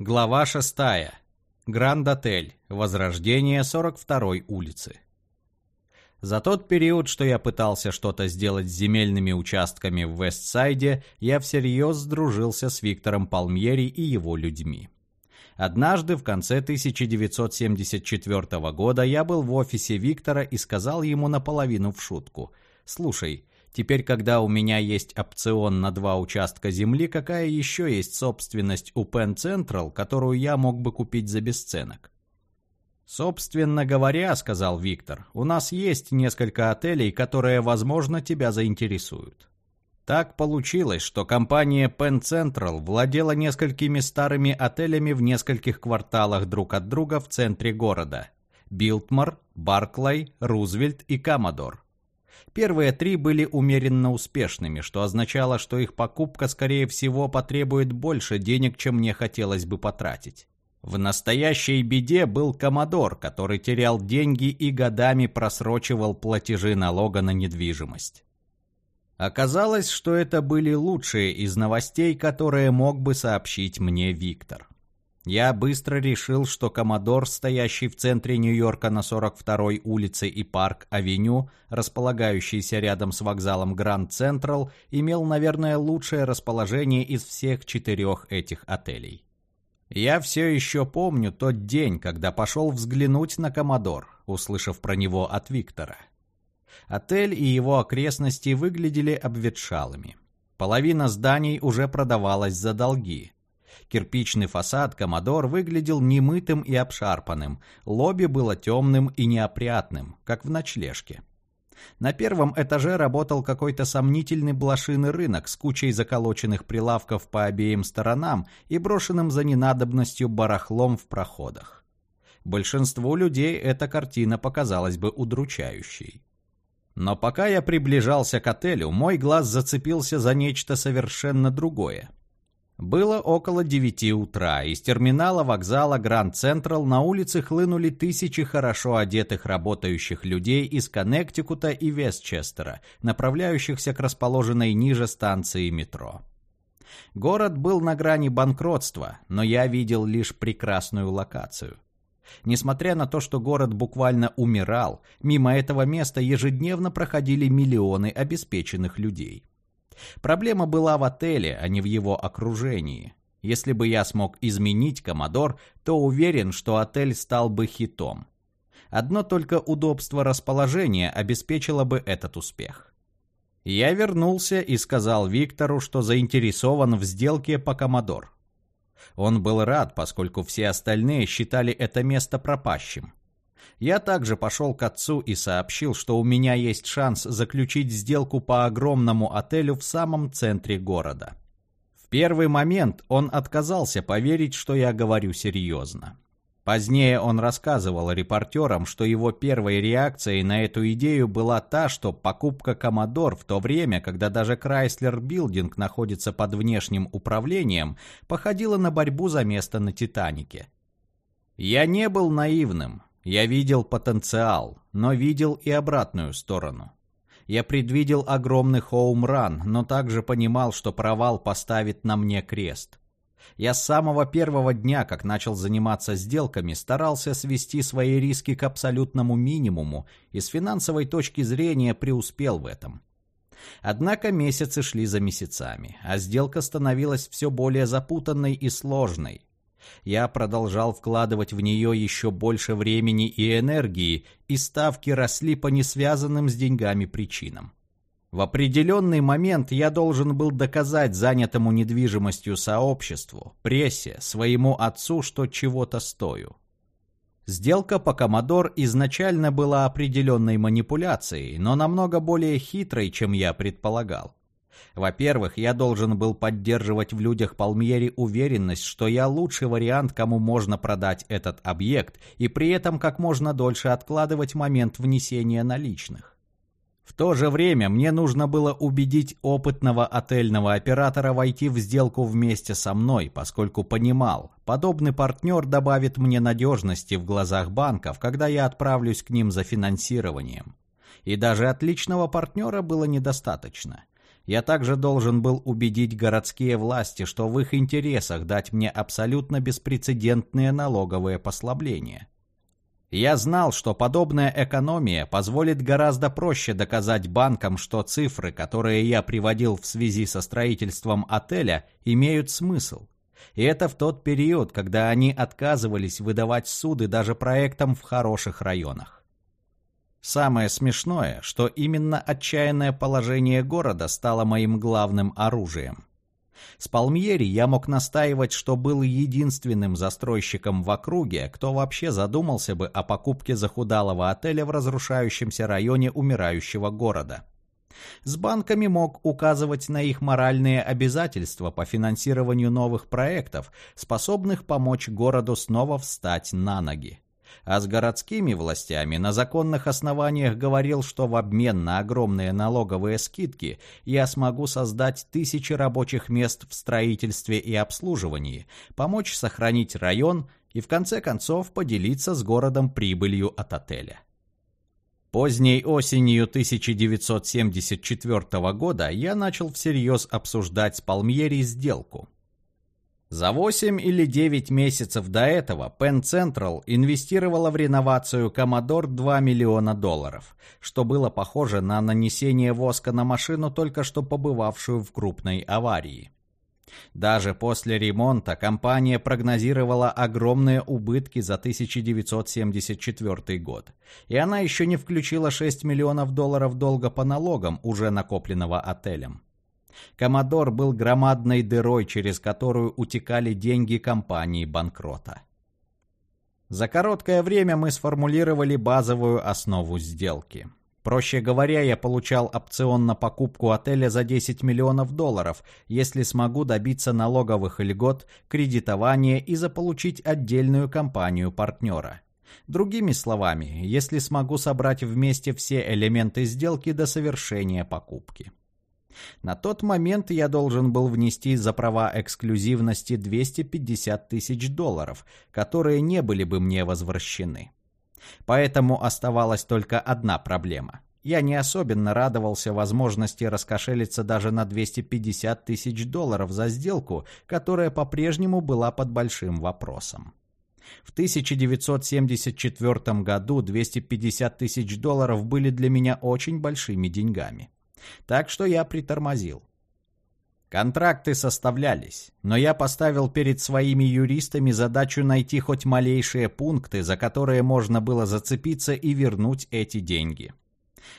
Глава 6. Гранд-отель. Возрождение 42-й улицы. За тот период, что я пытался что-то сделать с земельными участками в Вестсайде, я всерьез сдружился с Виктором Палмьери и его людьми. Однажды в конце 1974 года я был в офисе Виктора и сказал ему наполовину в шутку «Слушай, Теперь, когда у меня есть опцион на два участка земли, какая еще есть собственность у Penn Central, которую я мог бы купить за бесценок? «Собственно говоря, — сказал Виктор, — у нас есть несколько отелей, которые, возможно, тебя заинтересуют. Так получилось, что компания Penn Central владела несколькими старыми отелями в нескольких кварталах друг от друга в центре города. Билтмор, Барклай, Рузвельт и Камадор. Первые три были умеренно успешными, что означало, что их покупка, скорее всего, потребует больше денег, чем мне хотелось бы потратить. В настоящей беде был Комодор, который терял деньги и годами просрочивал платежи налога на недвижимость. Оказалось, что это были лучшие из новостей, которые мог бы сообщить мне Виктор. Я быстро решил, что Комодор, стоящий в центре Нью-Йорка на 42-й улице и Парк-авеню, располагающийся рядом с вокзалом Гранд Централ, имел, наверное, лучшее расположение из всех четырех этих отелей. Я все еще помню тот день, когда пошел взглянуть на Комодор, услышав про него от Виктора. Отель и его окрестности выглядели обветшалыми. Половина зданий уже продавалась за долги – Кирпичный фасад «Коммодор» выглядел немытым и обшарпанным, лобби было темным и неопрятным, как в ночлежке. На первом этаже работал какой-то сомнительный блошиный рынок с кучей заколоченных прилавков по обеим сторонам и брошенным за ненадобностью барахлом в проходах. Большинству людей эта картина показалась бы удручающей. Но пока я приближался к отелю, мой глаз зацепился за нечто совершенно другое. Было около девяти утра. Из терминала вокзала Гранд Централ на улице хлынули тысячи хорошо одетых работающих людей из Коннектикута и Вестчестера, направляющихся к расположенной ниже станции метро. Город был на грани банкротства, но я видел лишь прекрасную локацию. Несмотря на то, что город буквально умирал, мимо этого места ежедневно проходили миллионы обеспеченных людей. Проблема была в отеле, а не в его окружении. Если бы я смог изменить Комодор, то уверен, что отель стал бы хитом. Одно только удобство расположения обеспечило бы этот успех. Я вернулся и сказал Виктору, что заинтересован в сделке по Комодор. Он был рад, поскольку все остальные считали это место пропащим. Я также пошел к отцу и сообщил, что у меня есть шанс заключить сделку по огромному отелю в самом центре города. В первый момент он отказался поверить, что я говорю серьезно. Позднее он рассказывал репортерам, что его первой реакцией на эту идею была та, что покупка «Коммодор» в то время, когда даже Chrysler Building находится под внешним управлением, походила на борьбу за место на «Титанике». Я не был наивным. Я видел потенциал, но видел и обратную сторону. Я предвидел огромный хоум-ран, но также понимал, что провал поставит на мне крест. Я с самого первого дня, как начал заниматься сделками, старался свести свои риски к абсолютному минимуму и с финансовой точки зрения преуспел в этом. Однако месяцы шли за месяцами, а сделка становилась все более запутанной и сложной. Я продолжал вкладывать в нее еще больше времени и энергии, и ставки росли по несвязанным с деньгами причинам. В определенный момент я должен был доказать занятому недвижимостью сообществу, прессе, своему отцу, что чего-то стою. Сделка по Комодор изначально была определенной манипуляцией, но намного более хитрой, чем я предполагал. Во-первых, я должен был поддерживать в людях Палмьери уверенность, что я лучший вариант, кому можно продать этот объект, и при этом как можно дольше откладывать момент внесения наличных. В то же время мне нужно было убедить опытного отельного оператора войти в сделку вместе со мной, поскольку понимал, подобный партнер добавит мне надежности в глазах банков, когда я отправлюсь к ним за финансированием. И даже отличного партнера было недостаточно. Я также должен был убедить городские власти, что в их интересах дать мне абсолютно беспрецедентные налоговые послабления. Я знал, что подобная экономия позволит гораздо проще доказать банкам, что цифры, которые я приводил в связи со строительством отеля, имеют смысл. И это в тот период, когда они отказывались выдавать суды даже проектам в хороших районах. Самое смешное, что именно отчаянное положение города стало моим главным оружием. С Палмьери я мог настаивать, что был единственным застройщиком в округе, кто вообще задумался бы о покупке захудалого отеля в разрушающемся районе умирающего города. С банками мог указывать на их моральные обязательства по финансированию новых проектов, способных помочь городу снова встать на ноги а с городскими властями на законных основаниях говорил, что в обмен на огромные налоговые скидки я смогу создать тысячи рабочих мест в строительстве и обслуживании, помочь сохранить район и в конце концов поделиться с городом прибылью от отеля. Поздней осенью 1974 года я начал всерьез обсуждать с Палмьери сделку – за 8 или 9 месяцев до этого Penn Central инвестировала в реновацию Commodore 2 миллиона долларов, что было похоже на нанесение воска на машину, только что побывавшую в крупной аварии. Даже после ремонта компания прогнозировала огромные убытки за 1974 год, и она еще не включила 6 миллионов долларов долга по налогам, уже накопленного отелем. Комодор был громадной дырой, через которую утекали деньги компании банкрота. За короткое время мы сформулировали базовую основу сделки. Проще говоря, я получал опцион на покупку отеля за 10 миллионов долларов, если смогу добиться налоговых льгот, кредитования и заполучить отдельную компанию-партнера. Другими словами, если смогу собрать вместе все элементы сделки до совершения покупки. На тот момент я должен был внести за права эксклюзивности 250 тысяч долларов, которые не были бы мне возвращены. Поэтому оставалась только одна проблема. Я не особенно радовался возможности раскошелиться даже на 250 тысяч долларов за сделку, которая по-прежнему была под большим вопросом. В 1974 году 250 тысяч долларов были для меня очень большими деньгами. Так что я притормозил. Контракты составлялись, но я поставил перед своими юристами задачу найти хоть малейшие пункты, за которые можно было зацепиться и вернуть эти деньги.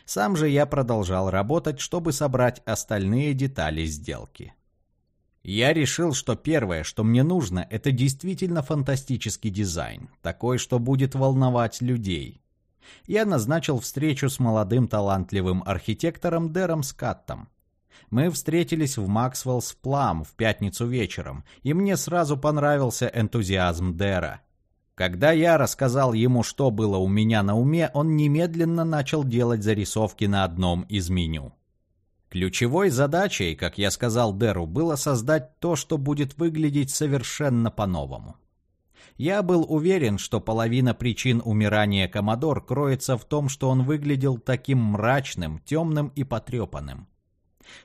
Сам же я продолжал работать, чтобы собрать остальные детали сделки. Я решил, что первое, что мне нужно, это действительно фантастический дизайн, такой, что будет волновать людей я назначил встречу с молодым талантливым архитектором Дэром Скаттом. Мы встретились в Максвеллс Плам в пятницу вечером, и мне сразу понравился энтузиазм Дэра. Когда я рассказал ему, что было у меня на уме, он немедленно начал делать зарисовки на одном из меню. Ключевой задачей, как я сказал Дэру, было создать то, что будет выглядеть совершенно по-новому. Я был уверен, что половина причин умирания Комодор кроется в том, что он выглядел таким мрачным, темным и потрепанным.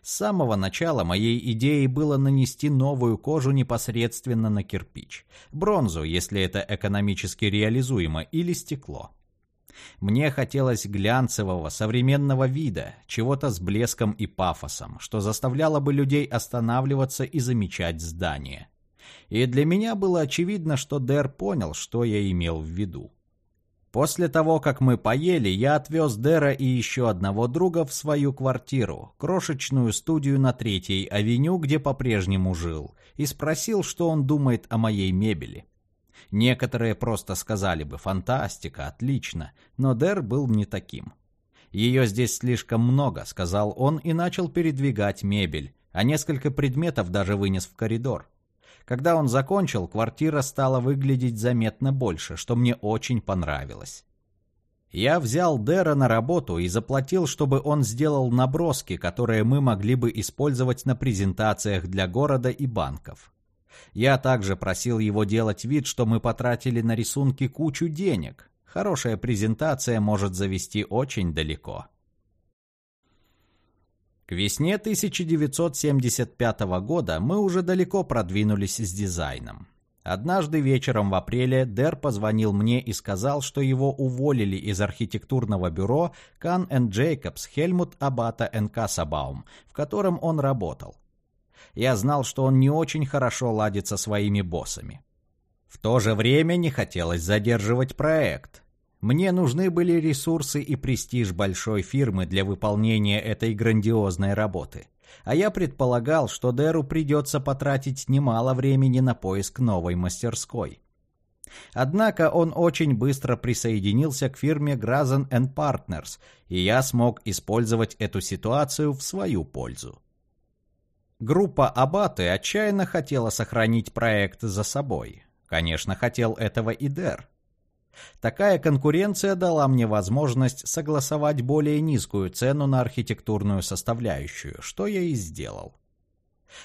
С самого начала моей идеей было нанести новую кожу непосредственно на кирпич, бронзу, если это экономически реализуемо, или стекло. Мне хотелось глянцевого, современного вида, чего-то с блеском и пафосом, что заставляло бы людей останавливаться и замечать здание и для меня было очевидно, что Дэр понял, что я имел в виду. После того, как мы поели, я отвез Дэра и еще одного друга в свою квартиру, крошечную студию на Третьей авеню, где по-прежнему жил, и спросил, что он думает о моей мебели. Некоторые просто сказали бы «фантастика, отлично», но Дэр был не таким. «Ее здесь слишком много», — сказал он и начал передвигать мебель, а несколько предметов даже вынес в коридор. Когда он закончил, квартира стала выглядеть заметно больше, что мне очень понравилось. Я взял Дэра на работу и заплатил, чтобы он сделал наброски, которые мы могли бы использовать на презентациях для города и банков. Я также просил его делать вид, что мы потратили на рисунки кучу денег. Хорошая презентация может завести очень далеко. К весне 1975 года мы уже далеко продвинулись с дизайном. Однажды вечером в апреле Дэр позвонил мне и сказал, что его уволили из архитектурного бюро Кан Джейкобс Хельмут Абата Касабаум, в котором он работал. Я знал, что он не очень хорошо ладит со своими боссами. В то же время не хотелось задерживать проект. Мне нужны были ресурсы и престиж большой фирмы для выполнения этой грандиозной работы а я предполагал, что Дэру придется потратить немало времени на поиск новой мастерской. Однако он очень быстро присоединился к фирме Grazen Partners, и я смог использовать эту ситуацию в свою пользу. Группа Абаты отчаянно хотела сохранить проект за собой. Конечно, хотел этого и Дэр. Такая конкуренция дала мне возможность согласовать более низкую цену на архитектурную составляющую, что я и сделал.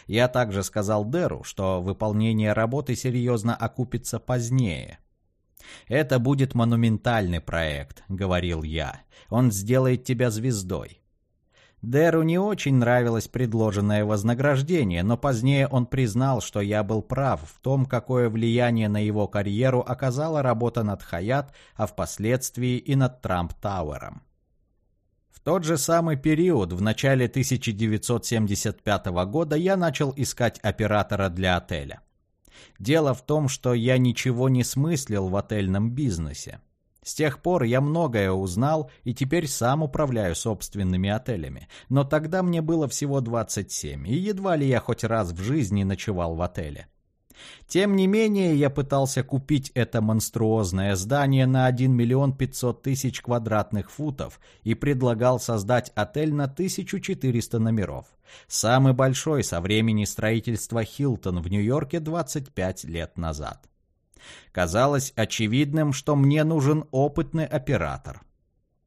Я также сказал Деру, что выполнение работы серьезно окупится позднее. «Это будет монументальный проект», — говорил я. «Он сделает тебя звездой. Деру не очень нравилось предложенное вознаграждение, но позднее он признал, что я был прав в том, какое влияние на его карьеру оказала работа над Хаят, а впоследствии и над Трамп-Тауэром. В тот же самый период, в начале 1975 года, я начал искать оператора для отеля. Дело в том, что я ничего не смыслил в отельном бизнесе. С тех пор я многое узнал и теперь сам управляю собственными отелями. Но тогда мне было всего 27, и едва ли я хоть раз в жизни ночевал в отеле. Тем не менее, я пытался купить это монструозное здание на 1 миллион 500 тысяч квадратных футов и предлагал создать отель на 1400 номеров. Самый большой со времени строительства Хилтон в Нью-Йорке 25 лет назад. Казалось очевидным, что мне нужен опытный оператор.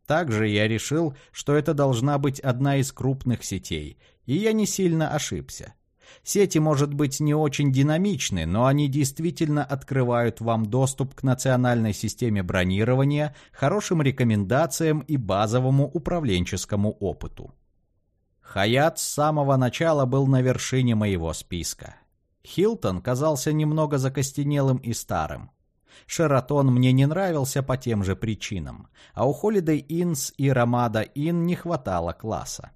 Также я решил, что это должна быть одна из крупных сетей, и я не сильно ошибся. Сети, может быть, не очень динамичны, но они действительно открывают вам доступ к национальной системе бронирования, хорошим рекомендациям и базовому управленческому опыту. Хаят с самого начала был на вершине моего списка. Хилтон казался немного закостенелым и старым. Шератон мне не нравился по тем же причинам, а у Holiday Inns и Рамада Inn не хватало класса.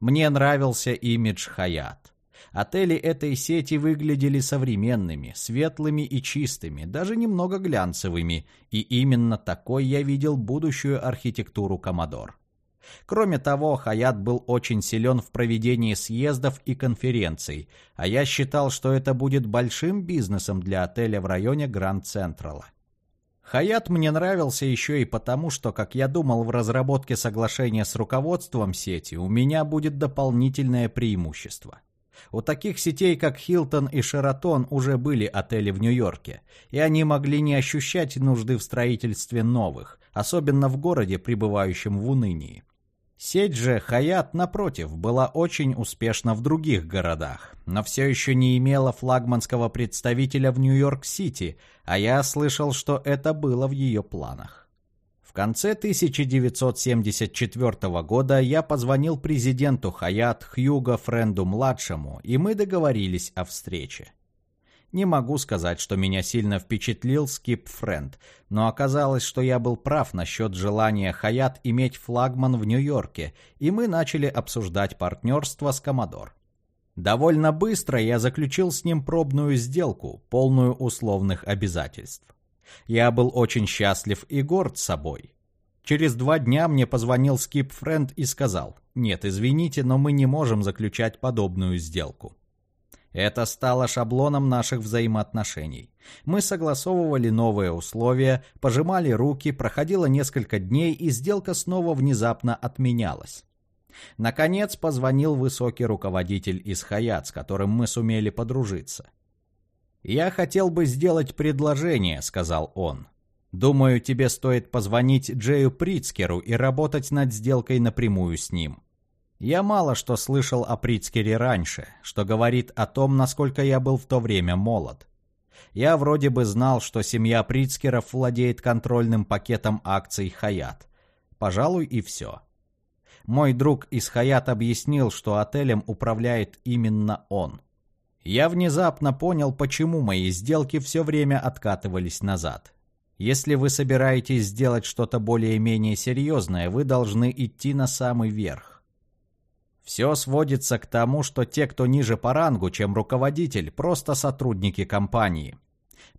Мне нравился имидж Хаят. Отели этой сети выглядели современными, светлыми и чистыми, даже немного глянцевыми, и именно такой я видел будущую архитектуру Комодор. Кроме того, Хаят был очень силен в проведении съездов и конференций, а я считал, что это будет большим бизнесом для отеля в районе Гранд Централа. Хаят мне нравился еще и потому, что, как я думал в разработке соглашения с руководством сети, у меня будет дополнительное преимущество. У таких сетей, как Хилтон и Шератон, уже были отели в Нью-Йорке, и они могли не ощущать нужды в строительстве новых, особенно в городе, пребывающем в унынии. Сеть же Хаят, напротив, была очень успешна в других городах, но все еще не имела флагманского представителя в Нью-Йорк-Сити, а я слышал, что это было в ее планах. В конце 1974 года я позвонил президенту Хаят Хьюго Френду-младшему, и мы договорились о встрече. Не могу сказать, что меня сильно впечатлил Скип Френд, но оказалось, что я был прав насчет желания Хаят иметь флагман в Нью-Йорке, и мы начали обсуждать партнерство с Комодор. Довольно быстро я заключил с ним пробную сделку, полную условных обязательств. Я был очень счастлив и горд собой. Через два дня мне позвонил Скип Френд и сказал, «Нет, извините, но мы не можем заключать подобную сделку». Это стало шаблоном наших взаимоотношений. Мы согласовывали новые условия, пожимали руки, проходило несколько дней, и сделка снова внезапно отменялась. Наконец позвонил высокий руководитель из Хаят, с которым мы сумели подружиться. «Я хотел бы сделать предложение», — сказал он. «Думаю, тебе стоит позвонить Джею Прицкеру и работать над сделкой напрямую с ним. Я мало что слышал о Прицкере раньше, что говорит о том, насколько я был в то время молод. Я вроде бы знал, что семья Прицкеров владеет контрольным пакетом акций Хаят. Пожалуй, и все. Мой друг из Хаят объяснил, что отелем управляет именно он. Я внезапно понял, почему мои сделки все время откатывались назад. Если вы собираетесь сделать что-то более-менее серьезное, вы должны идти на самый верх. Все сводится к тому, что те, кто ниже по рангу, чем руководитель, просто сотрудники компании.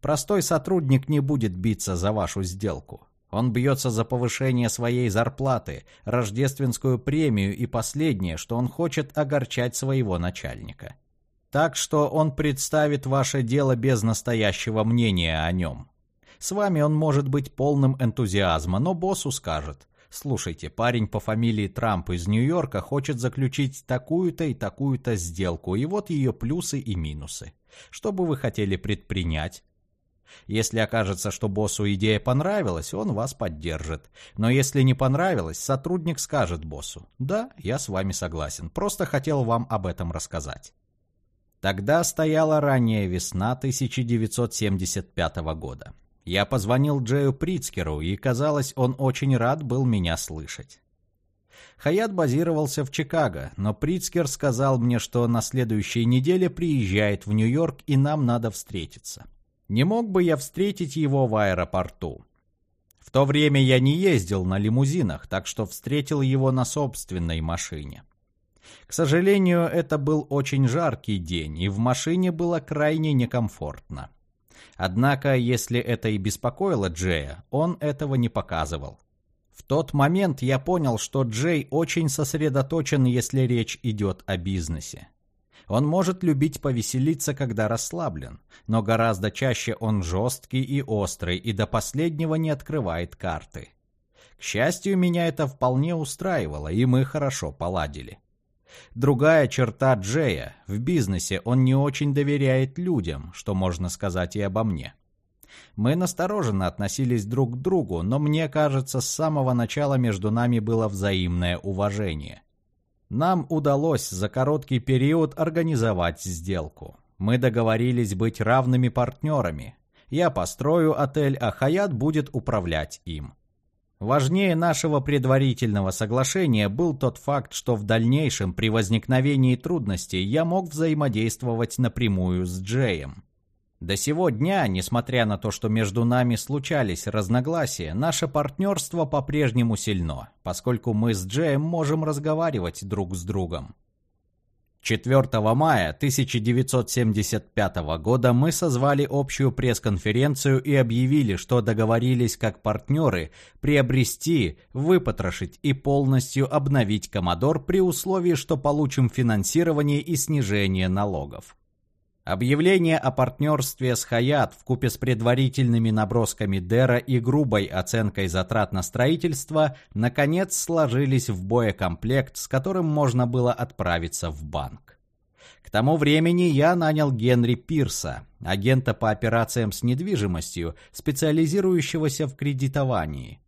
Простой сотрудник не будет биться за вашу сделку. Он бьется за повышение своей зарплаты, рождественскую премию и последнее, что он хочет огорчать своего начальника. Так что он представит ваше дело без настоящего мнения о нем. С вами он может быть полным энтузиазма, но боссу скажет. Слушайте, парень по фамилии Трамп из Нью-Йорка хочет заключить такую-то и такую-то сделку, и вот ее плюсы и минусы. Что бы вы хотели предпринять? Если окажется, что боссу идея понравилась, он вас поддержит. Но если не понравилось, сотрудник скажет боссу, «Да, я с вами согласен, просто хотел вам об этом рассказать». Тогда стояла ранняя весна 1975 года. Я позвонил Джею Прицкеру, и, казалось, он очень рад был меня слышать. Хаят базировался в Чикаго, но Прицкер сказал мне, что на следующей неделе приезжает в Нью-Йорк, и нам надо встретиться. Не мог бы я встретить его в аэропорту? В то время я не ездил на лимузинах, так что встретил его на собственной машине. К сожалению, это был очень жаркий день, и в машине было крайне некомфортно. Однако, если это и беспокоило Джея, он этого не показывал. В тот момент я понял, что Джей очень сосредоточен, если речь идет о бизнесе. Он может любить повеселиться, когда расслаблен, но гораздо чаще он жесткий и острый и до последнего не открывает карты. К счастью, меня это вполне устраивало, и мы хорошо поладили. Другая черта Джея – в бизнесе он не очень доверяет людям, что можно сказать и обо мне. Мы настороженно относились друг к другу, но мне кажется, с самого начала между нами было взаимное уважение. Нам удалось за короткий период организовать сделку. Мы договорились быть равными партнерами. Я построю отель, а Хаят будет управлять им. Важнее нашего предварительного соглашения был тот факт, что в дальнейшем при возникновении трудностей я мог взаимодействовать напрямую с Джеем. До сего дня, несмотря на то, что между нами случались разногласия, наше партнерство по-прежнему сильно, поскольку мы с Джеем можем разговаривать друг с другом. 4 мая 1975 года мы созвали общую пресс-конференцию и объявили, что договорились как партнеры приобрести, выпотрошить и полностью обновить Commodore при условии, что получим финансирование и снижение налогов. Объявление о партнерстве с Хаят вкупе с предварительными набросками Дера и грубой оценкой затрат на строительство наконец сложились в боекомплект, с которым можно было отправиться в банк. К тому времени я нанял Генри Пирса, агента по операциям с недвижимостью, специализирующегося в кредитовании.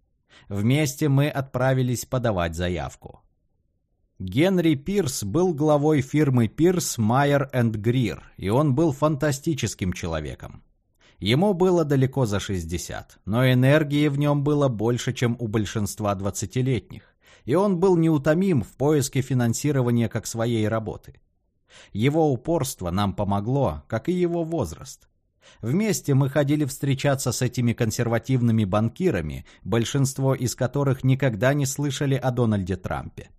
Вместе мы отправились подавать заявку. Генри Пирс был главой фирмы Пирс, Майер энд Грир, и он был фантастическим человеком. Ему было далеко за 60, но энергии в нем было больше, чем у большинства двадцатилетних, и он был неутомим в поиске финансирования как своей работы. Его упорство нам помогло, как и его возраст. Вместе мы ходили встречаться с этими консервативными банкирами, большинство из которых никогда не слышали о Дональде Трампе.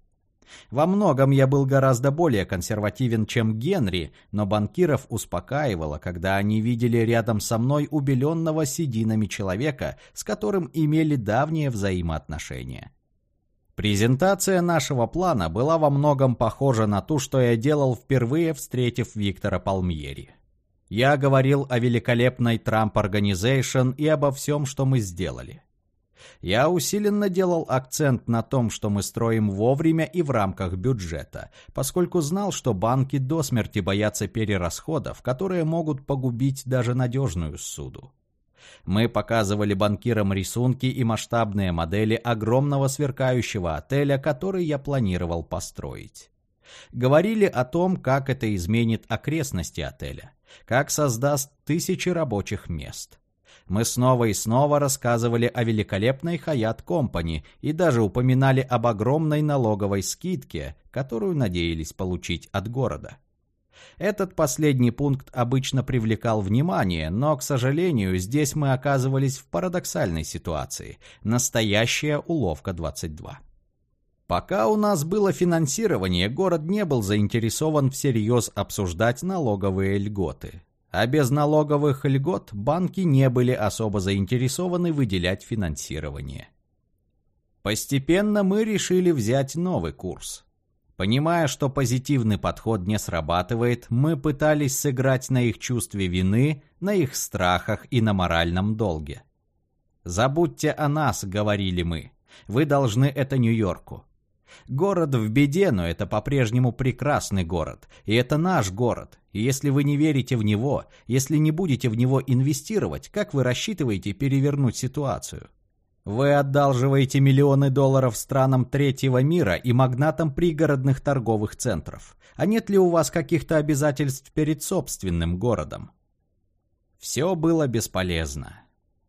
Во многом я был гораздо более консервативен, чем Генри, но банкиров успокаивало, когда они видели рядом со мной убеленного сединами человека, с которым имели давние взаимоотношения. Презентация нашего плана была во многом похожа на ту, что я делал впервые, встретив Виктора Палмьери. Я говорил о великолепной Трамп Organization и обо всем, что мы сделали. Я усиленно делал акцент на том, что мы строим вовремя и в рамках бюджета, поскольку знал, что банки до смерти боятся перерасходов, которые могут погубить даже надежную суду. Мы показывали банкирам рисунки и масштабные модели огромного сверкающего отеля, который я планировал построить. Говорили о том, как это изменит окрестности отеля, как создаст тысячи рабочих мест – Мы снова и снова рассказывали о великолепной Хаят Компани и даже упоминали об огромной налоговой скидке, которую надеялись получить от города. Этот последний пункт обычно привлекал внимание, но, к сожалению, здесь мы оказывались в парадоксальной ситуации. Настоящая уловка 22. Пока у нас было финансирование, город не был заинтересован всерьез обсуждать налоговые льготы. А без налоговых льгот банки не были особо заинтересованы выделять финансирование. Постепенно мы решили взять новый курс. Понимая, что позитивный подход не срабатывает, мы пытались сыграть на их чувстве вины, на их страхах и на моральном долге. «Забудьте о нас», — говорили мы. «Вы должны это Нью-Йорку. Город в беде, но это по-прежнему прекрасный город. И это наш город. И если вы не верите в него, если не будете в него инвестировать, как вы рассчитываете перевернуть ситуацию? Вы одалживаете миллионы долларов странам третьего мира и магнатам пригородных торговых центров. А нет ли у вас каких-то обязательств перед собственным городом? Все было бесполезно.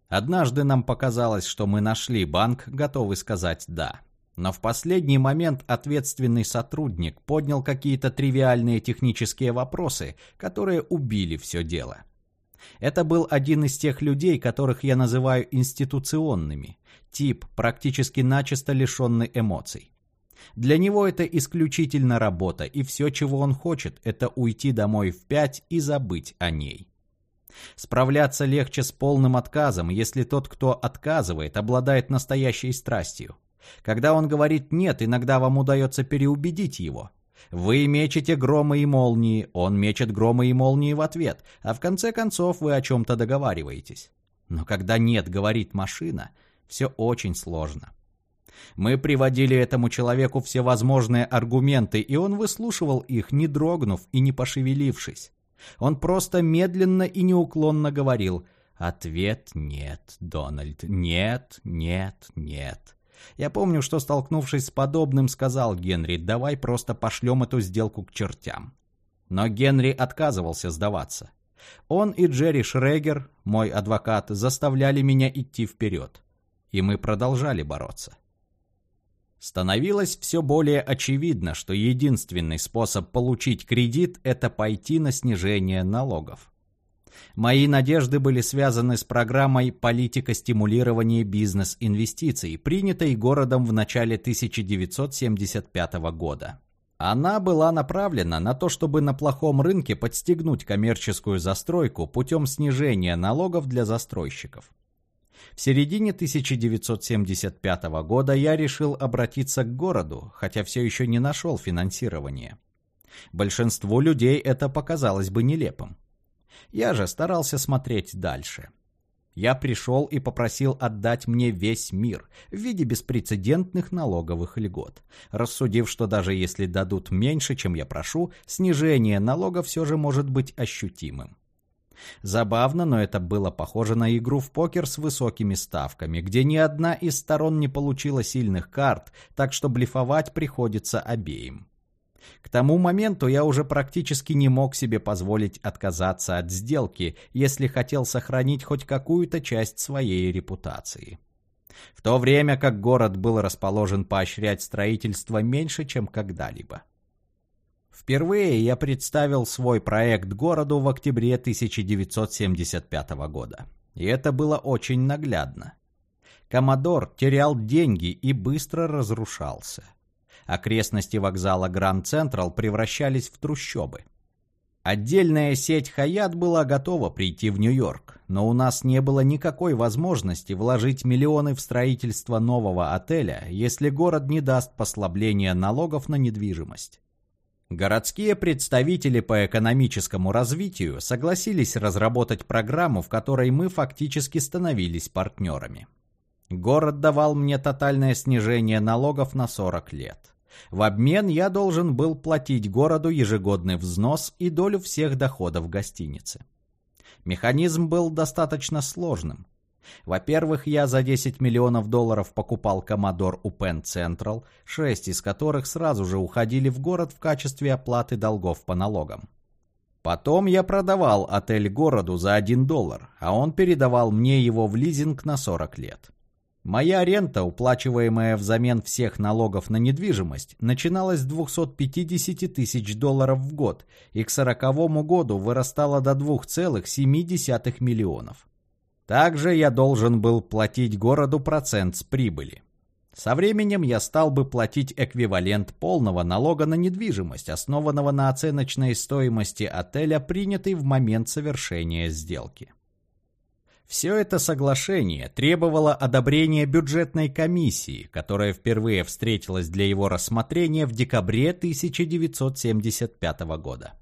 Однажды нам показалось, что мы нашли банк, готовый сказать «да». Но в последний момент ответственный сотрудник поднял какие-то тривиальные технические вопросы, которые убили все дело. Это был один из тех людей, которых я называю институционными, тип, практически начисто лишенный эмоций. Для него это исключительно работа, и все, чего он хочет, это уйти домой в пять и забыть о ней. Справляться легче с полным отказом, если тот, кто отказывает, обладает настоящей страстью. Когда он говорит «нет», иногда вам удается переубедить его. Вы мечете громы и молнии, он мечет громы и молнии в ответ, а в конце концов вы о чем-то договариваетесь. Но когда «нет» говорит машина, все очень сложно. Мы приводили этому человеку всевозможные аргументы, и он выслушивал их, не дрогнув и не пошевелившись. Он просто медленно и неуклонно говорил «Ответ нет, Дональд, нет, нет, нет». Я помню, что, столкнувшись с подобным, сказал Генри, давай просто пошлем эту сделку к чертям. Но Генри отказывался сдаваться. Он и Джерри Шрегер, мой адвокат, заставляли меня идти вперед. И мы продолжали бороться. Становилось все более очевидно, что единственный способ получить кредит – это пойти на снижение налогов. Мои надежды были связаны с программой «Политика стимулирования бизнес-инвестиций», принятой городом в начале 1975 года. Она была направлена на то, чтобы на плохом рынке подстегнуть коммерческую застройку путем снижения налогов для застройщиков. В середине 1975 года я решил обратиться к городу, хотя все еще не нашел финансирования. Большинству людей это показалось бы нелепым. Я же старался смотреть дальше. Я пришел и попросил отдать мне весь мир в виде беспрецедентных налоговых льгот, рассудив, что даже если дадут меньше, чем я прошу, снижение налога все же может быть ощутимым. Забавно, но это было похоже на игру в покер с высокими ставками, где ни одна из сторон не получила сильных карт, так что блефовать приходится обеим. К тому моменту я уже практически не мог себе позволить отказаться от сделки, если хотел сохранить хоть какую-то часть своей репутации. В то время как город был расположен поощрять строительство меньше, чем когда-либо. Впервые я представил свой проект городу в октябре 1975 года. И это было очень наглядно. Комодор терял деньги и быстро разрушался. Окрестности вокзала Гранд Централ превращались в трущобы. Отдельная сеть «Хаят» была готова прийти в Нью-Йорк, но у нас не было никакой возможности вложить миллионы в строительство нового отеля, если город не даст послабления налогов на недвижимость. Городские представители по экономическому развитию согласились разработать программу, в которой мы фактически становились партнерами. Город давал мне тотальное снижение налогов на 40 лет. В обмен я должен был платить городу ежегодный взнос и долю всех доходов гостиницы. Механизм был достаточно сложным. Во-первых, я за 10 миллионов долларов покупал Commodore у Penn Central, 6 из которых сразу же уходили в город в качестве оплаты долгов по налогам. Потом я продавал отель городу за 1 доллар, а он передавал мне его в лизинг на 40 лет. Моя рента, уплачиваемая взамен всех налогов на недвижимость, начиналась с 250 тысяч долларов в год и к 40 году вырастала до 2,7 миллионов. Также я должен был платить городу процент с прибыли. Со временем я стал бы платить эквивалент полного налога на недвижимость, основанного на оценочной стоимости отеля, принятой в момент совершения сделки. Все это соглашение требовало одобрения бюджетной комиссии, которая впервые встретилась для его рассмотрения в декабре 1975 года.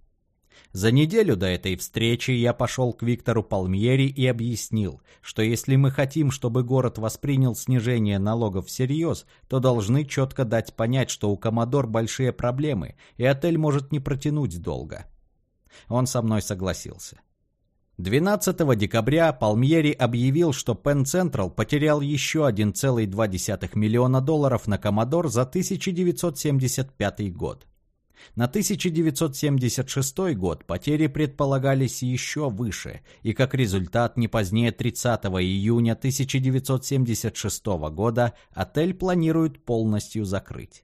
За неделю до этой встречи я пошел к Виктору Палмьери и объяснил, что если мы хотим, чтобы город воспринял снижение налогов всерьез, то должны четко дать понять, что у Комодор большие проблемы, и отель может не протянуть долго. Он со мной согласился. 12 декабря Палмьери объявил, что Penn Central потерял еще 1,2 миллиона долларов на Комодор за 1975 год. На 1976 год потери предполагались еще выше, и как результат не позднее 30 июня 1976 года отель планируют полностью закрыть.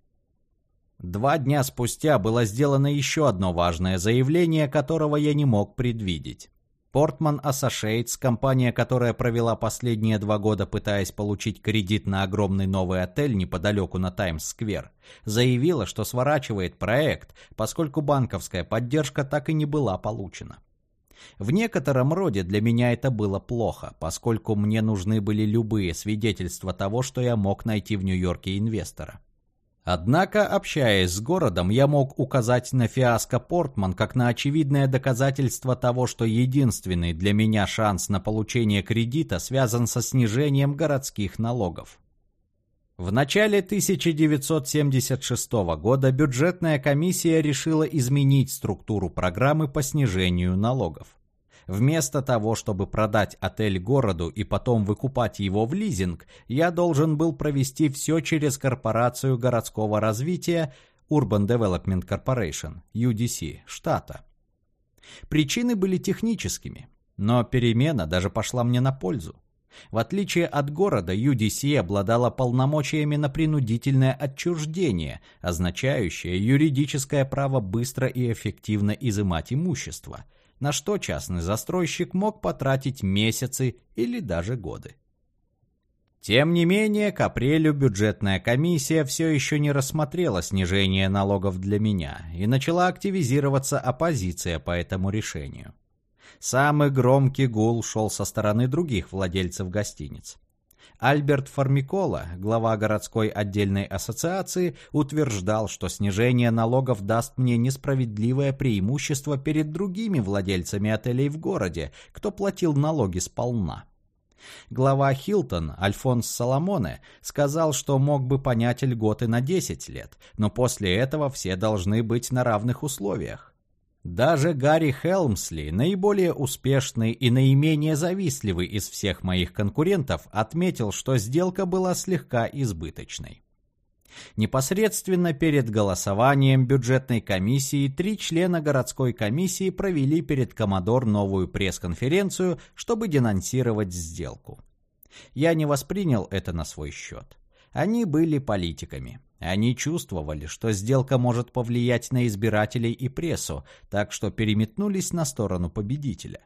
Два дня спустя было сделано еще одно важное заявление, которого я не мог предвидеть. Портман Associates, компания, которая провела последние два года, пытаясь получить кредит на огромный новый отель неподалеку на Таймс-сквер, заявила, что сворачивает проект, поскольку банковская поддержка так и не была получена. В некотором роде для меня это было плохо, поскольку мне нужны были любые свидетельства того, что я мог найти в Нью-Йорке инвестора. Однако, общаясь с городом, я мог указать на фиаско Портман как на очевидное доказательство того, что единственный для меня шанс на получение кредита связан со снижением городских налогов. В начале 1976 года бюджетная комиссия решила изменить структуру программы по снижению налогов. Вместо того, чтобы продать отель городу и потом выкупать его в лизинг, я должен был провести все через корпорацию городского развития Urban Development Corporation, UDC, штата. Причины были техническими, но перемена даже пошла мне на пользу. В отличие от города, UDC обладала полномочиями на принудительное отчуждение, означающее юридическое право быстро и эффективно изымать имущество – на что частный застройщик мог потратить месяцы или даже годы. Тем не менее, к апрелю бюджетная комиссия все еще не рассмотрела снижение налогов для меня, и начала активизироваться оппозиция по этому решению. Самый громкий гул шел со стороны других владельцев гостиниц. Альберт Формикола, глава городской отдельной ассоциации, утверждал, что снижение налогов даст мне несправедливое преимущество перед другими владельцами отелей в городе, кто платил налоги сполна. Глава Хилтон, Альфонс Соломоне, сказал, что мог бы понять льготы на 10 лет, но после этого все должны быть на равных условиях. Даже Гарри Хелмсли, наиболее успешный и наименее завистливый из всех моих конкурентов, отметил, что сделка была слегка избыточной. Непосредственно перед голосованием бюджетной комиссии три члена городской комиссии провели перед Комодор новую пресс-конференцию, чтобы денонсировать сделку. Я не воспринял это на свой счет. Они были политиками. Они чувствовали, что сделка может повлиять на избирателей и прессу, так что переметнулись на сторону победителя.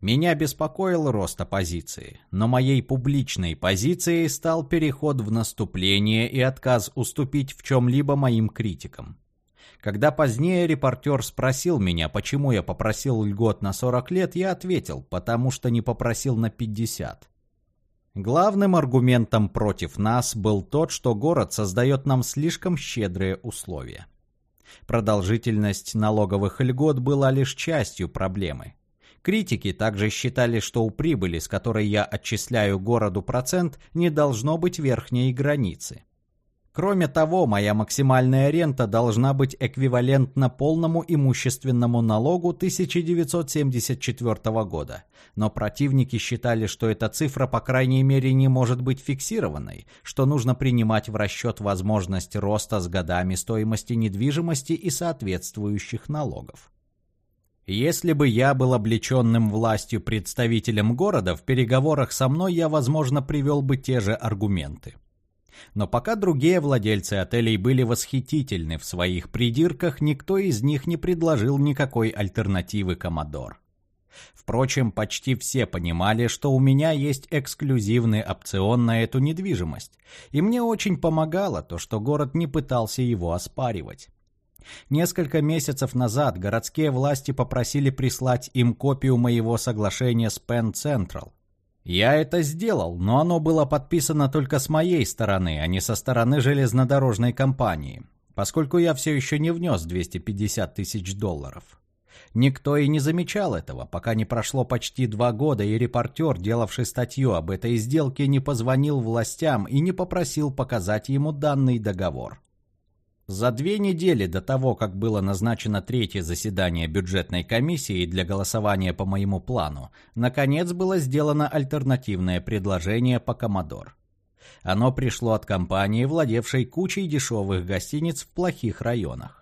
Меня беспокоил рост оппозиции, но моей публичной позицией стал переход в наступление и отказ уступить в чем-либо моим критикам. Когда позднее репортер спросил меня, почему я попросил льгот на 40 лет, я ответил, потому что не попросил на 50. Главным аргументом против нас был тот, что город создает нам слишком щедрые условия. Продолжительность налоговых льгот была лишь частью проблемы. Критики также считали, что у прибыли, с которой я отчисляю городу процент, не должно быть верхней границы. Кроме того, моя максимальная рента должна быть эквивалентна полному имущественному налогу 1974 года. Но противники считали, что эта цифра по крайней мере не может быть фиксированной, что нужно принимать в расчет возможность роста с годами стоимости недвижимости и соответствующих налогов. Если бы я был облеченным властью представителем города, в переговорах со мной я, возможно, привел бы те же аргументы. Но пока другие владельцы отелей были восхитительны в своих придирках, никто из них не предложил никакой альтернативы Комодор. Впрочем, почти все понимали, что у меня есть эксклюзивный опцион на эту недвижимость, и мне очень помогало то, что город не пытался его оспаривать. Несколько месяцев назад городские власти попросили прислать им копию моего соглашения с Penn Central. Я это сделал, но оно было подписано только с моей стороны, а не со стороны железнодорожной компании, поскольку я все еще не внес 250 тысяч долларов. Никто и не замечал этого, пока не прошло почти два года, и репортер, делавший статью об этой сделке, не позвонил властям и не попросил показать ему данный договор. За две недели до того, как было назначено третье заседание бюджетной комиссии для голосования по моему плану, наконец было сделано альтернативное предложение по Комодор. Оно пришло от компании, владевшей кучей дешевых гостиниц в плохих районах.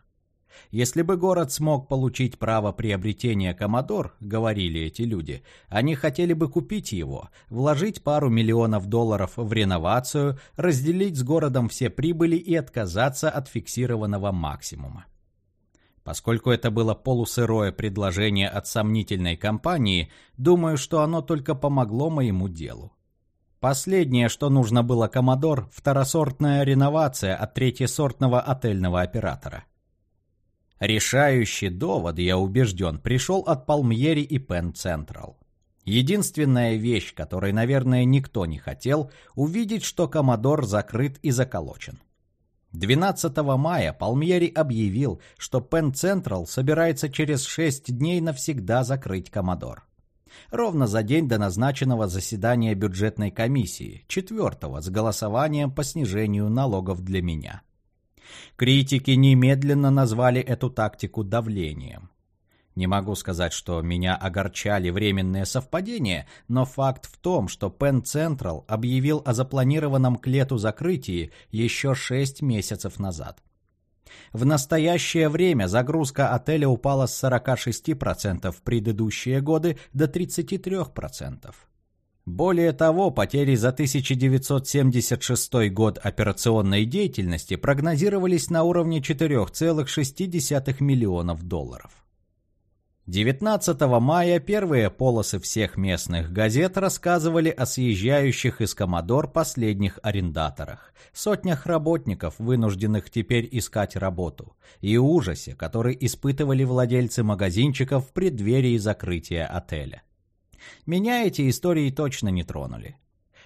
Если бы город смог получить право приобретения Комодор, говорили эти люди, они хотели бы купить его, вложить пару миллионов долларов в реновацию, разделить с городом все прибыли и отказаться от фиксированного максимума. Поскольку это было полусырое предложение от сомнительной компании, думаю, что оно только помогло моему делу. Последнее, что нужно было Комодор, второсортная реновация от третьесортного отельного оператора. Решающий довод, я убежден, пришел от Палмьери и Пен Централ. Единственная вещь, которой, наверное, никто не хотел, увидеть, что Комодор закрыт и заколочен. 12 мая Палмьери объявил, что Пен Централ собирается через 6 дней навсегда закрыть Комодор. Ровно за день до назначенного заседания бюджетной комиссии, четвертого, с голосованием по снижению налогов для меня. Критики немедленно назвали эту тактику давлением. Не могу сказать, что меня огорчали временные совпадения, но факт в том, что Penn Central объявил о запланированном к лету закрытии еще 6 месяцев назад. В настоящее время загрузка отеля упала с 46% в предыдущие годы до 33%. Более того, потери за 1976 год операционной деятельности прогнозировались на уровне 4,6 миллионов долларов. 19 мая первые полосы всех местных газет рассказывали о съезжающих из Комодор последних арендаторах, сотнях работников, вынужденных теперь искать работу, и ужасе, который испытывали владельцы магазинчиков в преддверии закрытия отеля. Меня эти истории точно не тронули.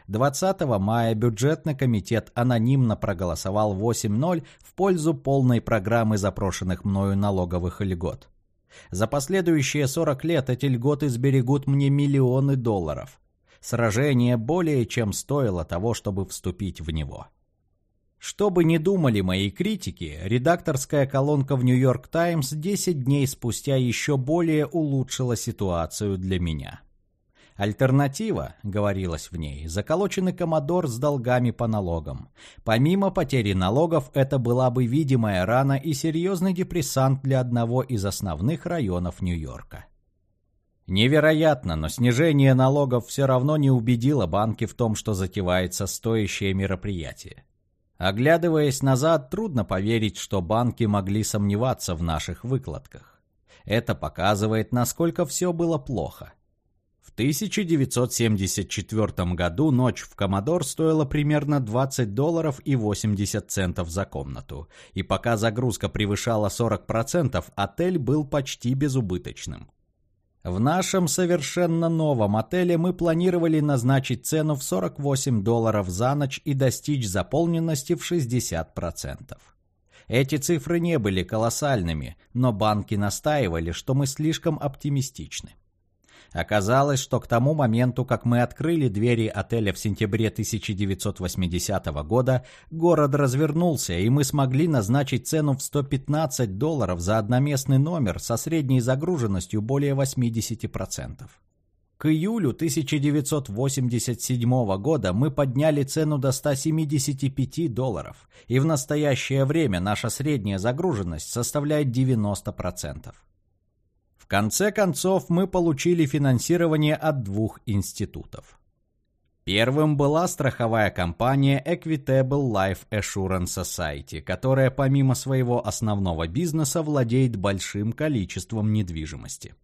20 мая бюджетный комитет анонимно проголосовал 8-0 в пользу полной программы запрошенных мною налоговых льгот. За последующие 40 лет эти льготы сберегут мне миллионы долларов. Сражение более чем стоило того, чтобы вступить в него. Что бы ни думали мои критики, редакторская колонка в «Нью-Йорк Таймс» 10 дней спустя еще более улучшила ситуацию для меня. Альтернатива, говорилось в ней, заколоченный комодор с долгами по налогам. Помимо потери налогов, это была бы видимая рана и серьезный депрессант для одного из основных районов Нью-Йорка. Невероятно, но снижение налогов все равно не убедило банки в том, что затевается стоящее мероприятие. Оглядываясь назад, трудно поверить, что банки могли сомневаться в наших выкладках. Это показывает, насколько все было плохо. В 1974 году ночь в Комодор стоила примерно 20 долларов и 80 центов за комнату, и пока загрузка превышала 40%, отель был почти безубыточным. В нашем совершенно новом отеле мы планировали назначить цену в 48 долларов за ночь и достичь заполненности в 60%. Эти цифры не были колоссальными, но банки настаивали, что мы слишком оптимистичны. Оказалось, что к тому моменту, как мы открыли двери отеля в сентябре 1980 года, город развернулся, и мы смогли назначить цену в 115 долларов за одноместный номер со средней загруженностью более 80%. К июлю 1987 года мы подняли цену до 175 долларов, и в настоящее время наша средняя загруженность составляет 90%. Конце концов мы получили финансирование от двух институтов. Первым была страховая компания Equitable Life Assurance Society, которая помимо своего основного бизнеса владеет большим количеством недвижимости.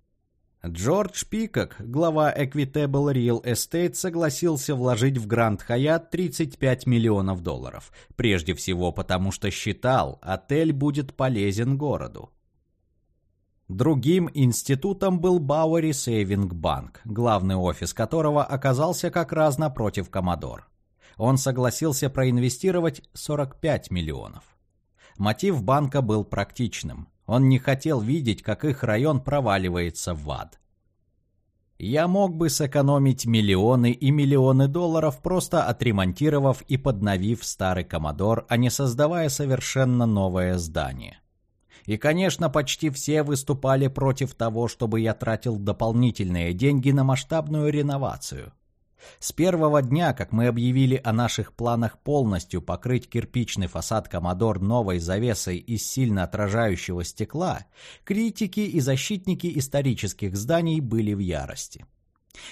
Джордж Пикок, глава Equitable Real Estate, согласился вложить в Гранд Хаят 35 миллионов долларов, прежде всего потому, что считал, отель будет полезен городу. Другим институтом был Bowery Saving Bank, главный офис которого оказался как раз напротив Комодор. Он согласился проинвестировать 45 миллионов. Мотив банка был практичным. Он не хотел видеть, как их район проваливается в ад. Я мог бы сэкономить миллионы и миллионы долларов, просто отремонтировав и подновив старый Комодор, а не создавая совершенно новое здание. И, конечно, почти все выступали против того, чтобы я тратил дополнительные деньги на масштабную реновацию. С первого дня, как мы объявили о наших планах полностью покрыть кирпичный фасад Комодор новой завесой из сильно отражающего стекла, критики и защитники исторических зданий были в ярости.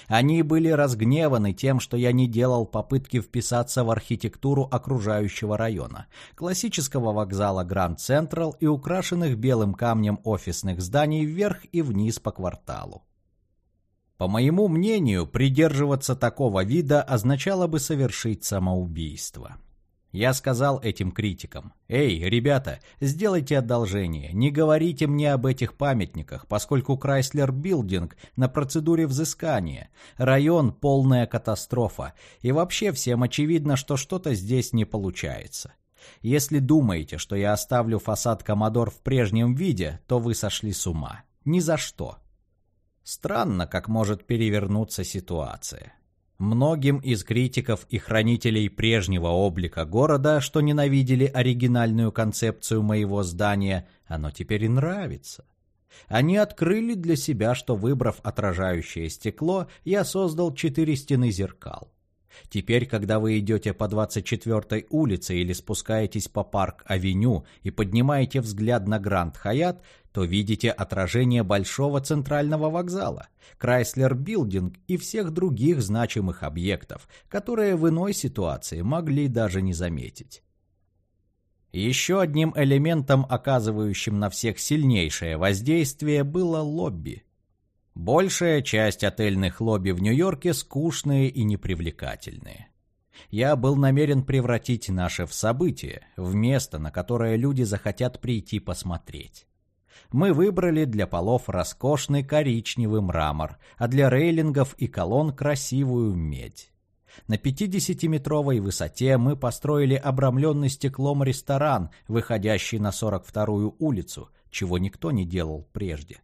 Они были разгневаны тем, что я не делал попытки вписаться в архитектуру окружающего района, классического вокзала Гранд Централ и украшенных белым камнем офисных зданий вверх и вниз по кварталу. По моему мнению, придерживаться такого вида означало бы совершить самоубийство. Я сказал этим критикам, «Эй, ребята, сделайте одолжение, не говорите мне об этих памятниках, поскольку Крайслер Билдинг на процедуре взыскания, район – полная катастрофа, и вообще всем очевидно, что что-то здесь не получается. Если думаете, что я оставлю фасад Комодор в прежнем виде, то вы сошли с ума. Ни за что». Странно, как может перевернуться ситуация. Многим из критиков и хранителей прежнего облика города, что ненавидели оригинальную концепцию моего здания, оно теперь и нравится. Они открыли для себя, что выбрав отражающее стекло, я создал четыре стены зеркал. Теперь, когда вы идете по 24-й улице или спускаетесь по Парк-авеню и поднимаете взгляд на Гранд Хаят, то видите отражение большого центрального вокзала, Крайслер Билдинг и всех других значимых объектов, которые в иной ситуации могли даже не заметить. Еще одним элементом, оказывающим на всех сильнейшее воздействие, было лобби. Большая часть отельных лобби в Нью-Йорке скучные и непривлекательные. Я был намерен превратить наше в событие, в место, на которое люди захотят прийти посмотреть мы выбрали для полов роскошный коричневый мрамор, а для рейлингов и колонн красивую медь. На 50-метровой высоте мы построили обрамленный стеклом ресторан, выходящий на 42-ю улицу, чего никто не делал прежде.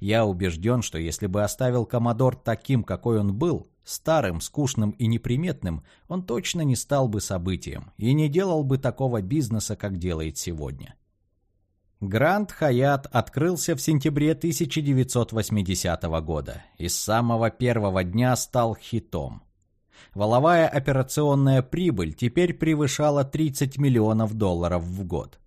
Я убежден, что если бы оставил Комодор таким, какой он был, старым, скучным и неприметным, он точно не стал бы событием и не делал бы такого бизнеса, как делает сегодня. Гранд Хаят открылся в сентябре 1980 года и с самого первого дня стал хитом. Воловая операционная прибыль теперь превышала 30 миллионов долларов в год.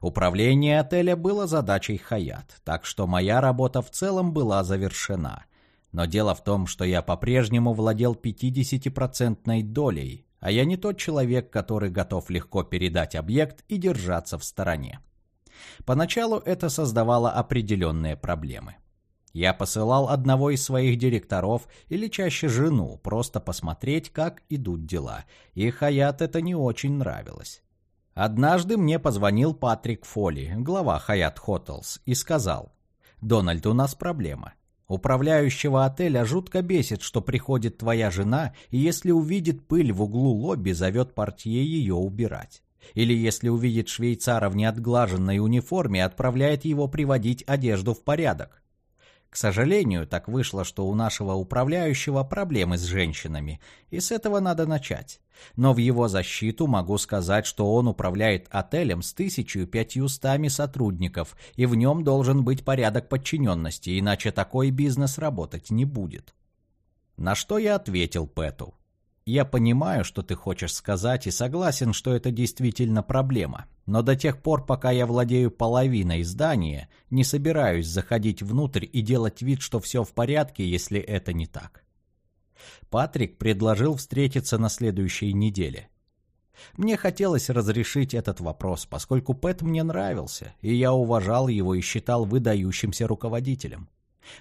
Управление отеля было задачей Хаят, так что моя работа в целом была завершена. Но дело в том, что я по-прежнему владел 50% долей, а я не тот человек, который готов легко передать объект и держаться в стороне. Поначалу это создавало определенные проблемы. Я посылал одного из своих директоров или чаще жену просто посмотреть, как идут дела, и Хаят это не очень нравилось. Однажды мне позвонил Патрик Фоли, глава Хаят Хотелс, и сказал, «Дональд, у нас проблема. Управляющего отеля жутко бесит, что приходит твоя жена, и если увидит пыль в углу лобби, зовет портье ее убирать. Или если увидит швейцара в неотглаженной униформе, отправляет его приводить одежду в порядок. К сожалению, так вышло, что у нашего управляющего проблемы с женщинами, и с этого надо начать. Но в его защиту могу сказать, что он управляет отелем с 1500 сотрудников, и в нем должен быть порядок подчиненности, иначе такой бизнес работать не будет. На что я ответил Пэту. Я понимаю, что ты хочешь сказать, и согласен, что это действительно проблема. Но до тех пор, пока я владею половиной здания, не собираюсь заходить внутрь и делать вид, что все в порядке, если это не так. Патрик предложил встретиться на следующей неделе. Мне хотелось разрешить этот вопрос, поскольку Пэт мне нравился, и я уважал его и считал выдающимся руководителем.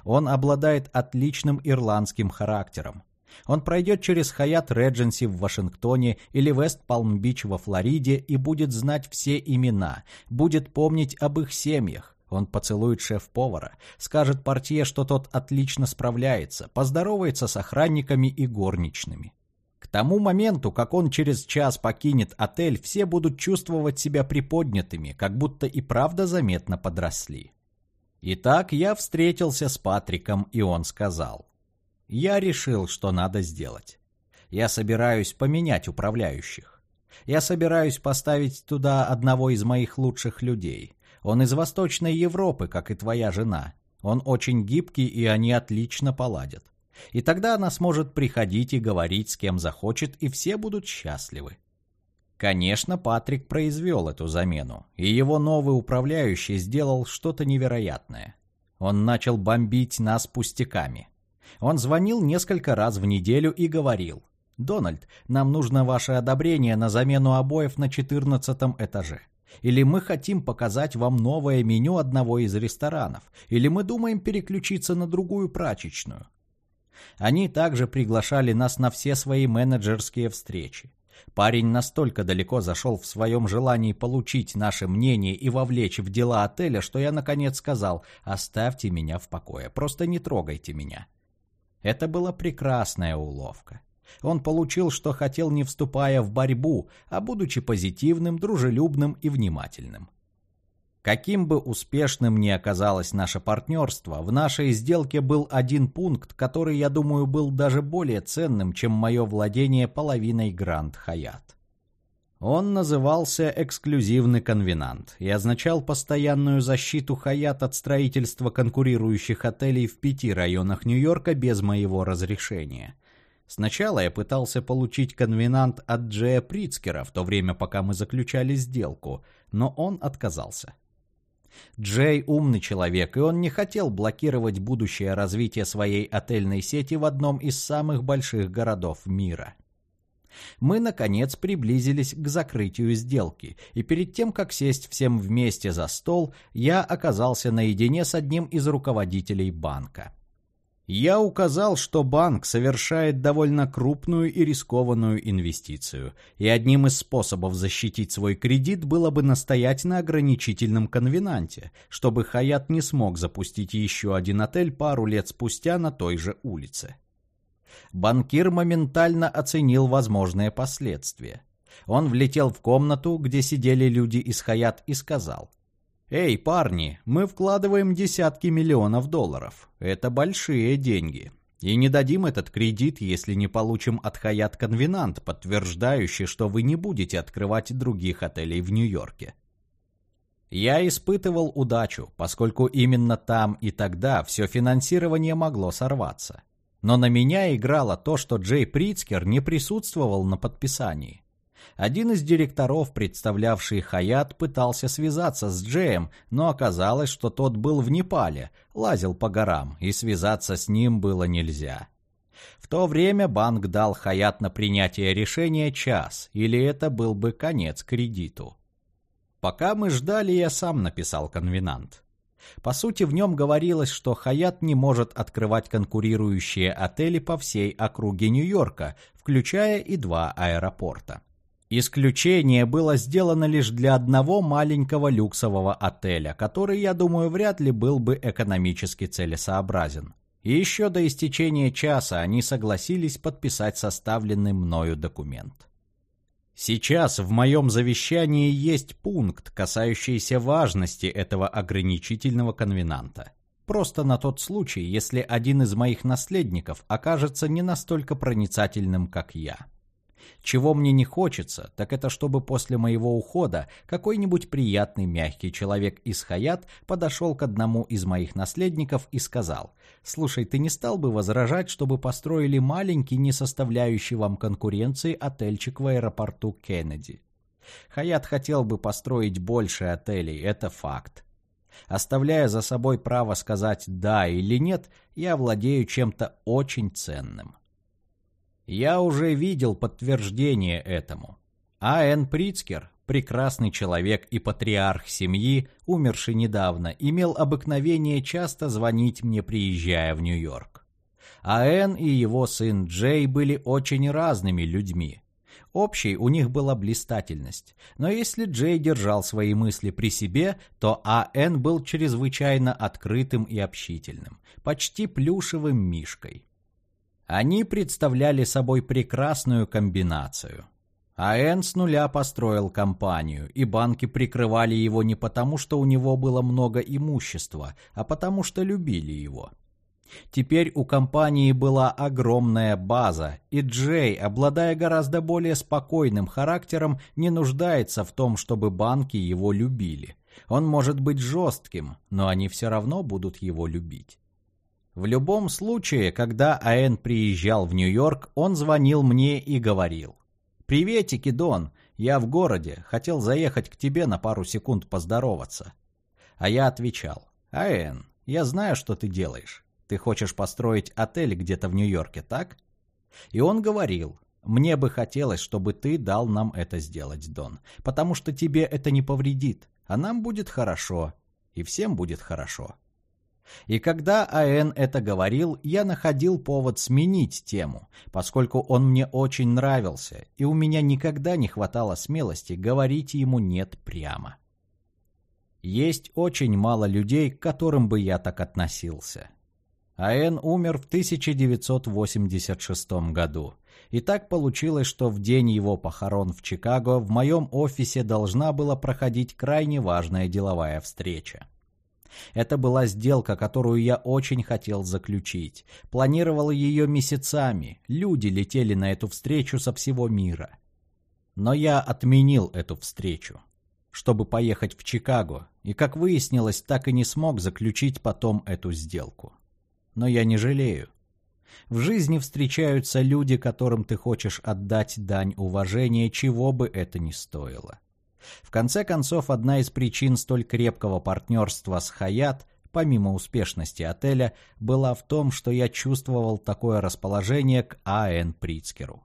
Он обладает отличным ирландским характером. Он пройдет через Хаят Редженси в Вашингтоне или Вест Палм-Бич во Флориде и будет знать все имена, будет помнить об их семьях. Он поцелует шеф-повара, скажет портье, что тот отлично справляется, поздоровается с охранниками и горничными. К тому моменту, как он через час покинет отель, все будут чувствовать себя приподнятыми, как будто и правда заметно подросли. Итак, я встретился с Патриком, и он сказал. Я решил, что надо сделать. Я собираюсь поменять управляющих. Я собираюсь поставить туда одного из моих лучших людей. Он из Восточной Европы, как и твоя жена. Он очень гибкий, и они отлично поладят. И тогда она сможет приходить и говорить с кем захочет, и все будут счастливы. Конечно, Патрик произвел эту замену, и его новый управляющий сделал что-то невероятное. Он начал бомбить нас пустяками. Он звонил несколько раз в неделю и говорил, «Дональд, нам нужно ваше одобрение на замену обоев на четырнадцатом этаже. Или мы хотим показать вам новое меню одного из ресторанов. Или мы думаем переключиться на другую прачечную». Они также приглашали нас на все свои менеджерские встречи. Парень настолько далеко зашел в своем желании получить наше мнение и вовлечь в дела отеля, что я наконец сказал «Оставьте меня в покое, просто не трогайте меня». Это была прекрасная уловка. Он получил, что хотел, не вступая в борьбу, а будучи позитивным, дружелюбным и внимательным. Каким бы успешным ни оказалось наше партнерство, в нашей сделке был один пункт, который, я думаю, был даже более ценным, чем мое владение половиной Гранд Хаят. Он назывался «эксклюзивный конвенант» и означал постоянную защиту Хаят от строительства конкурирующих отелей в пяти районах Нью-Йорка без моего разрешения. Сначала я пытался получить конвенант от Джея Прицкера в то время, пока мы заключали сделку, но он отказался. Джей умный человек, и он не хотел блокировать будущее развитие своей отельной сети в одном из самых больших городов мира – мы, наконец, приблизились к закрытию сделки, и перед тем, как сесть всем вместе за стол, я оказался наедине с одним из руководителей банка. Я указал, что банк совершает довольно крупную и рискованную инвестицию, и одним из способов защитить свой кредит было бы настоять на ограничительном конвенанте, чтобы Хаят не смог запустить еще один отель пару лет спустя на той же улице банкир моментально оценил возможные последствия. Он влетел в комнату, где сидели люди из Хаят, и сказал. «Эй, парни, мы вкладываем десятки миллионов долларов. Это большие деньги. И не дадим этот кредит, если не получим от Хаят конвенант, подтверждающий, что вы не будете открывать других отелей в Нью-Йорке». Я испытывал удачу, поскольку именно там и тогда все финансирование могло сорваться. Но на меня играло то, что Джей Прицкер не присутствовал на подписании. Один из директоров, представлявший Хаят, пытался связаться с Джеем, но оказалось, что тот был в Непале, лазил по горам, и связаться с ним было нельзя. В то время банк дал Хаят на принятие решения час, или это был бы конец кредиту. Пока мы ждали, я сам написал конвенант. По сути, в нем говорилось, что Хаят не может открывать конкурирующие отели по всей округе Нью-Йорка, включая и два аэропорта. Исключение было сделано лишь для одного маленького люксового отеля, который, я думаю, вряд ли был бы экономически целесообразен. И еще до истечения часа они согласились подписать составленный мною документ. Сейчас в моем завещании есть пункт, касающийся важности этого ограничительного конвенанта. Просто на тот случай, если один из моих наследников окажется не настолько проницательным, как я. Чего мне не хочется, так это чтобы после моего ухода какой-нибудь приятный мягкий человек из Хаят подошел к одному из моих наследников и сказал, «Слушай, ты не стал бы возражать, чтобы построили маленький, не составляющий вам конкуренции отельчик в аэропорту Кеннеди?» Хаят хотел бы построить больше отелей, это факт. Оставляя за собой право сказать «да» или «нет», я владею чем-то очень ценным. Я уже видел подтверждение этому. А.Н. Прицкер, прекрасный человек и патриарх семьи, умерший недавно, имел обыкновение часто звонить мне, приезжая в Нью-Йорк. А.Н. и его сын Джей были очень разными людьми. Общей у них была блистательность, но если Джей держал свои мысли при себе, то А.Н. был чрезвычайно открытым и общительным, почти плюшевым мишкой. Они представляли собой прекрасную комбинацию. АН с нуля построил компанию, и банки прикрывали его не потому, что у него было много имущества, а потому что любили его. Теперь у компании была огромная база, и Джей, обладая гораздо более спокойным характером, не нуждается в том, чтобы банки его любили. Он может быть жестким, но они все равно будут его любить. В любом случае, когда А.Н. приезжал в Нью-Йорк, он звонил мне и говорил. «Приветики, Дон, я в городе, хотел заехать к тебе на пару секунд поздороваться». А я отвечал. «А.Н., я знаю, что ты делаешь. Ты хочешь построить отель где-то в Нью-Йорке, так?» И он говорил. «Мне бы хотелось, чтобы ты дал нам это сделать, Дон, потому что тебе это не повредит, а нам будет хорошо, и всем будет хорошо». И когда А.Н. это говорил, я находил повод сменить тему, поскольку он мне очень нравился, и у меня никогда не хватало смелости говорить ему «нет» прямо. Есть очень мало людей, к которым бы я так относился. А.Н. умер в 1986 году. И так получилось, что в день его похорон в Чикаго в моем офисе должна была проходить крайне важная деловая встреча. Это была сделка, которую я очень хотел заключить. Планировал ее месяцами. Люди летели на эту встречу со всего мира. Но я отменил эту встречу, чтобы поехать в Чикаго, и, как выяснилось, так и не смог заключить потом эту сделку. Но я не жалею. В жизни встречаются люди, которым ты хочешь отдать дань уважения, чего бы это ни стоило. В конце концов, одна из причин столь крепкого партнерства с Хаят, помимо успешности отеля, была в том, что я чувствовал такое расположение к А.Н. Прицкеру.